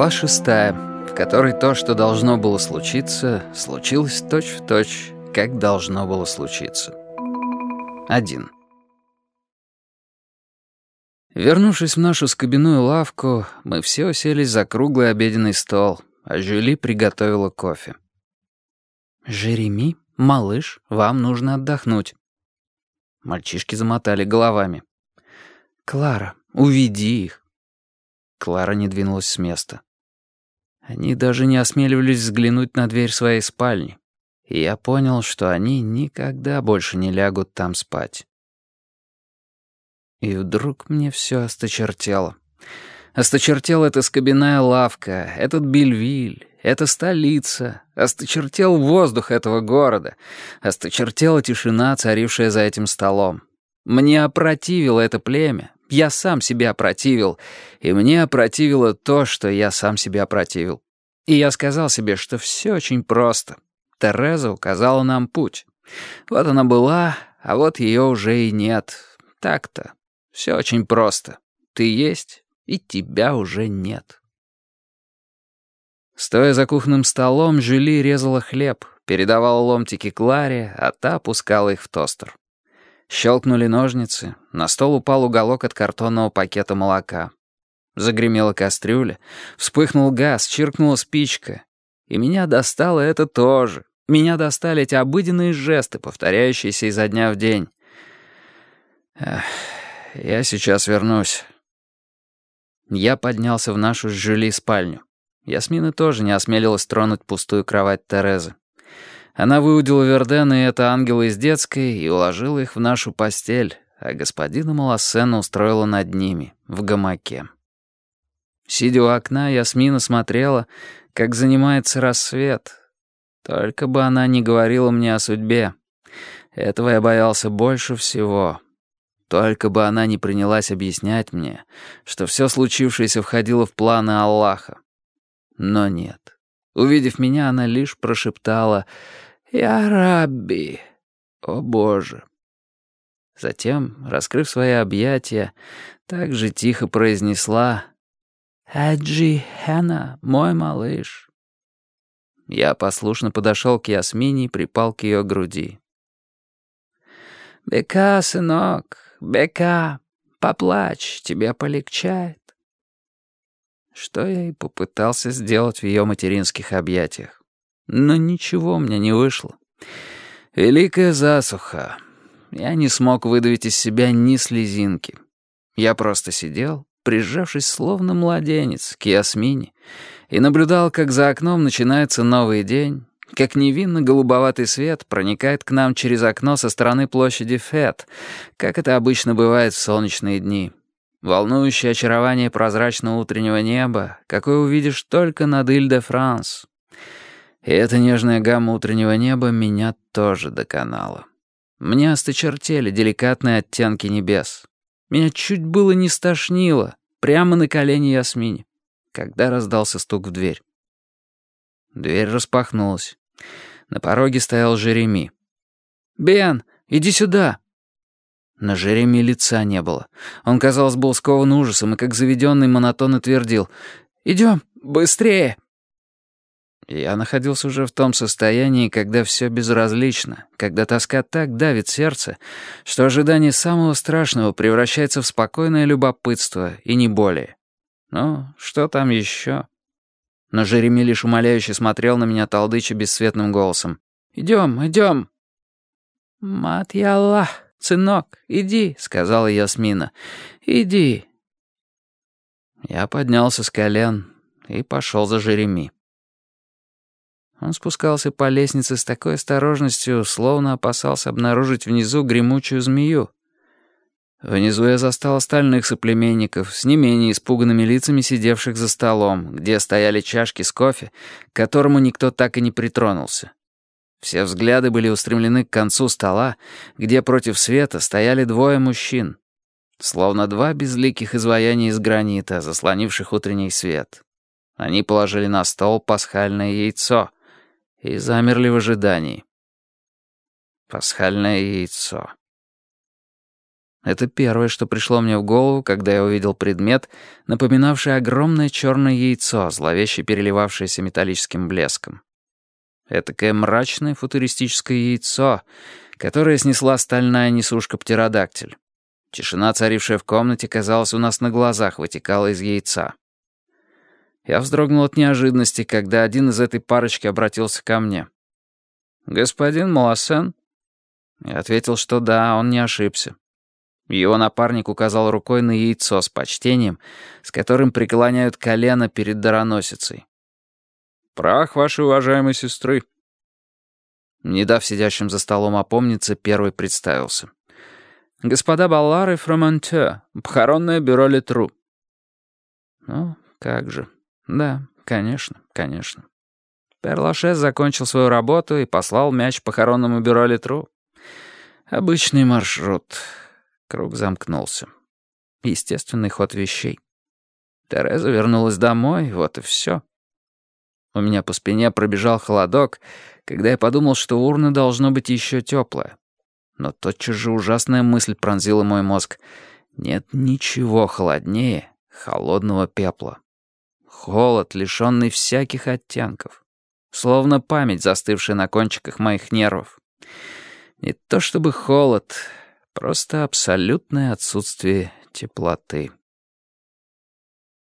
Глава шестая, в которой то, что должно было случиться, случилось точь-в-точь, точь, как должно было случиться. Один. Вернувшись в нашу скобяную лавку, мы все уселись за круглый обеденный стол, а Жюли приготовила кофе. «Жереми, малыш, вам нужно отдохнуть». Мальчишки замотали головами. «Клара, уведи их». Клара не двинулась с места. Они даже не осмеливались взглянуть на дверь своей спальни. И я понял, что они никогда больше не лягут там спать. И вдруг мне все осточертело. Осточертела эта скобяная лавка, этот Бельвиль, эта столица, осточертел воздух этого города, осточертела тишина, царившая за этим столом. Мне опротивило это племя, я сам себя опротивил, и мне опротивило то, что я сам себя опротивил. И я сказал себе, что все очень просто. Тереза указала нам путь. Вот она была, а вот ее уже и нет. Так-то. Все очень просто. Ты есть, и тебя уже нет. Стоя за кухонным столом, Жюли резала хлеб, передавала ломтики Кларе, а та опускала их в тостер. Щелкнули ножницы, на стол упал уголок от картонного пакета молока. Загремела кастрюля, вспыхнул газ, чиркнула спичка. И меня достало это тоже. Меня достали эти обыденные жесты, повторяющиеся изо дня в день. Эх, я сейчас вернусь. Я поднялся в нашу с Жюли спальню. Ясмина тоже не осмелилась тронуть пустую кровать Терезы. Она выудила Вердена и это ангела из детской и уложила их в нашу постель, а господина Малассена устроила над ними, в гамаке. Сидя у окна, Ясмина смотрела, как занимается рассвет. Только бы она не говорила мне о судьбе. Этого я боялся больше всего. Только бы она не принялась объяснять мне, что все случившееся входило в планы Аллаха. Но нет. Увидев меня, она лишь прошептала «Я Рабби! О Боже!» Затем, раскрыв свои объятия, так же тихо произнесла «Эджи Хена, мой малыш». Я послушно подошел к Ясмине и припал к ее груди. «Бека, сынок, бека, поплачь, тебе полегчает». Что я и попытался сделать в ее материнских объятиях. Но ничего у меня не вышло. Великая засуха. Я не смог выдавить из себя ни слезинки. Я просто сидел, прижавшись словно младенец к Ясмине, и наблюдал, как за окном начинается новый день, как невинно голубоватый свет проникает к нам через окно со стороны площади Фет, как это обычно бывает в солнечные дни. Волнующее очарование прозрачного утреннего неба, какое увидишь только над Иль-де-Франс. И эта нежная гамма утреннего неба меня тоже доконала. Мне осточертели деликатные оттенки небес. Меня чуть было не стошнило, прямо на колени Ясмине, когда раздался стук в дверь. Дверь распахнулась. На пороге стоял Жереми. «Бен, иди сюда!» На Жереми лица не было. Он, казалось, был скован ужасом и, как заведенный, монотонно твердил «Идем, быстрее!» Я находился уже в том состоянии, когда все безразлично, когда тоска так давит сердце, что ожидание самого страшного превращается в спокойное любопытство, и не более. Ну, что там еще? Но Жереми лишь умоляюще смотрел на меня толдыча бесцветным голосом. «Идем, идем!» «Мат я Аллах!» «Сынок, иди», — сказала Ясмина. «Иди». Я поднялся с колен и пошел за Жереми. Он спускался по лестнице с такой осторожностью, словно опасался обнаружить внизу гремучую змею. Внизу я застал остальных соплеменников с не менее испуганными лицами сидевших за столом, где стояли чашки с кофе, к которому никто так и не притронулся. Все взгляды были устремлены к концу стола, где против света стояли двое мужчин, словно два безликих изваяния из гранита, заслонивших утренний свет. Они положили на стол пасхальное яйцо и замерли в ожидании. Пасхальное яйцо. Это первое, что пришло мне в голову, когда я увидел предмет, напоминавший огромное черное яйцо, зловеще переливавшееся металлическим блеском. Этакое мрачное футуристическое яйцо, которое снесла стальная несушка-птеродактиль. Тишина, царившая в комнате, казалось, у нас на глазах вытекала из яйца. Я вздрогнул от неожиданности, когда один из этой парочки обратился ко мне. «Господин Малосен?» Я ответил, что да, он не ошибся. Его напарник указал рукой на яйцо с почтением, с которым преклоняют колено перед дароносицей. «Прах вашей уважаемой сестры». Не дав сидящим за столом опомниться, первый представился. «Господа Баллары Фромантё, похоронное бюро Летру». «Ну, как же. Да, конечно, конечно». Перлашес закончил свою работу и послал мяч похоронному бюро Летру. Обычный маршрут. Круг замкнулся. Естественный ход вещей. Тереза вернулась домой, вот и все. У меня по спине пробежал холодок, когда я подумал, что урна должно быть еще теплая. Но тотчас же ужасная мысль пронзила мой мозг. Нет ничего холоднее холодного пепла. Холод, лишенный всяких оттенков. Словно память, застывшая на кончиках моих нервов. Не то чтобы холод, Просто абсолютное отсутствие теплоты.